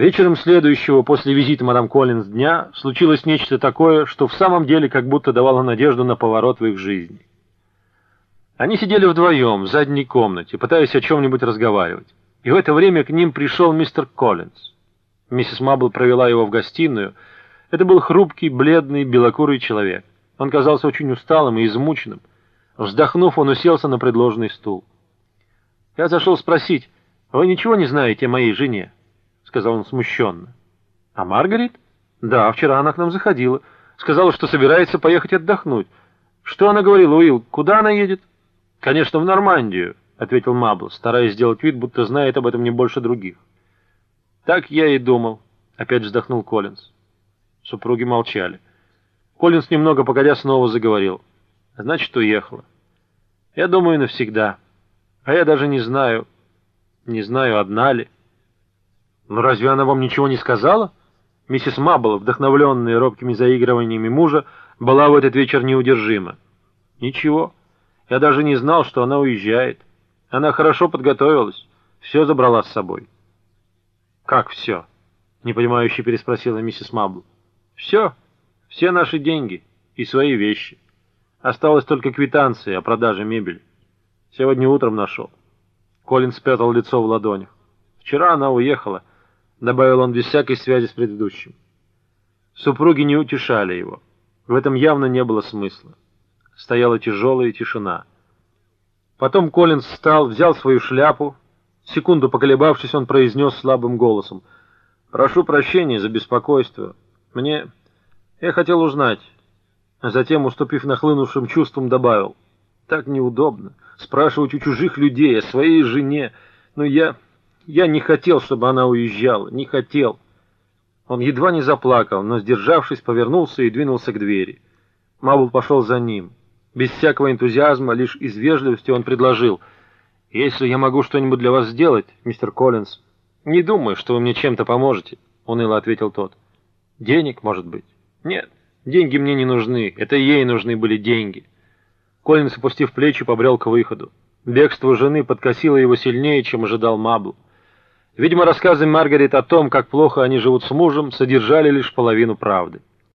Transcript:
Вечером следующего после визита мадам Коллинз дня случилось нечто такое, что в самом деле как будто давало надежду на поворот в их жизни. Они сидели вдвоем в задней комнате, пытаясь о чем-нибудь разговаривать. И в это время к ним пришел мистер Коллинз. Миссис Мабл провела его в гостиную. Это был хрупкий, бледный, белокурый человек. Он казался очень усталым и измученным. Вздохнув, он уселся на предложенный стул. «Я зашел спросить, вы ничего не знаете о моей жене?» Сказал он смущенно. «А Маргарет?» «Да, вчера она к нам заходила. Сказала, что собирается поехать отдохнуть. Что она говорила, Уилл? Куда она едет?» «Конечно, в Нормандию», — ответил Мабл, стараясь сделать вид, будто знает об этом не больше других. «Так я и думал», — опять вздохнул Коллинз. Супруги молчали. Коллинз немного погодя снова заговорил. «Значит, уехала. Я думаю, навсегда. А я даже не знаю, не знаю, одна ли». «Но разве она вам ничего не сказала?» Миссис Маббл, вдохновленная робкими заигрываниями мужа, была в этот вечер неудержима. «Ничего. Я даже не знал, что она уезжает. Она хорошо подготовилась, все забрала с собой». «Как все?» — непонимающе переспросила миссис Маббл. «Все. Все наши деньги и свои вещи. Осталось только квитанция о продаже мебели. Сегодня утром нашел». Колин спрятал лицо в ладонях. «Вчера она уехала» добавил он без всякой связи с предыдущим. Супруги не утешали его. В этом явно не было смысла. Стояла тяжелая тишина. Потом Коллинз встал, взял свою шляпу. Секунду поколебавшись, он произнес слабым голосом. «Прошу прощения за беспокойство. Мне... Я хотел узнать». А затем, уступив нахлынувшим чувствам, добавил. «Так неудобно. Спрашивать у чужих людей о своей жене. Но я... Я не хотел, чтобы она уезжала, не хотел. Он едва не заплакал, но, сдержавшись, повернулся и двинулся к двери. Мабл пошел за ним. Без всякого энтузиазма, лишь из вежливости он предложил. «Если я могу что-нибудь для вас сделать, мистер Коллинз, не думаю, что вы мне чем-то поможете», — уныло ответил тот. «Денег, может быть?» «Нет, деньги мне не нужны, это ей нужны были деньги». Коллинз, опустив плечи, побрел к выходу. Бегство жены подкосило его сильнее, чем ожидал Мабл. Видимо, рассказы Маргарет о том, как плохо они живут с мужем, содержали лишь половину правды.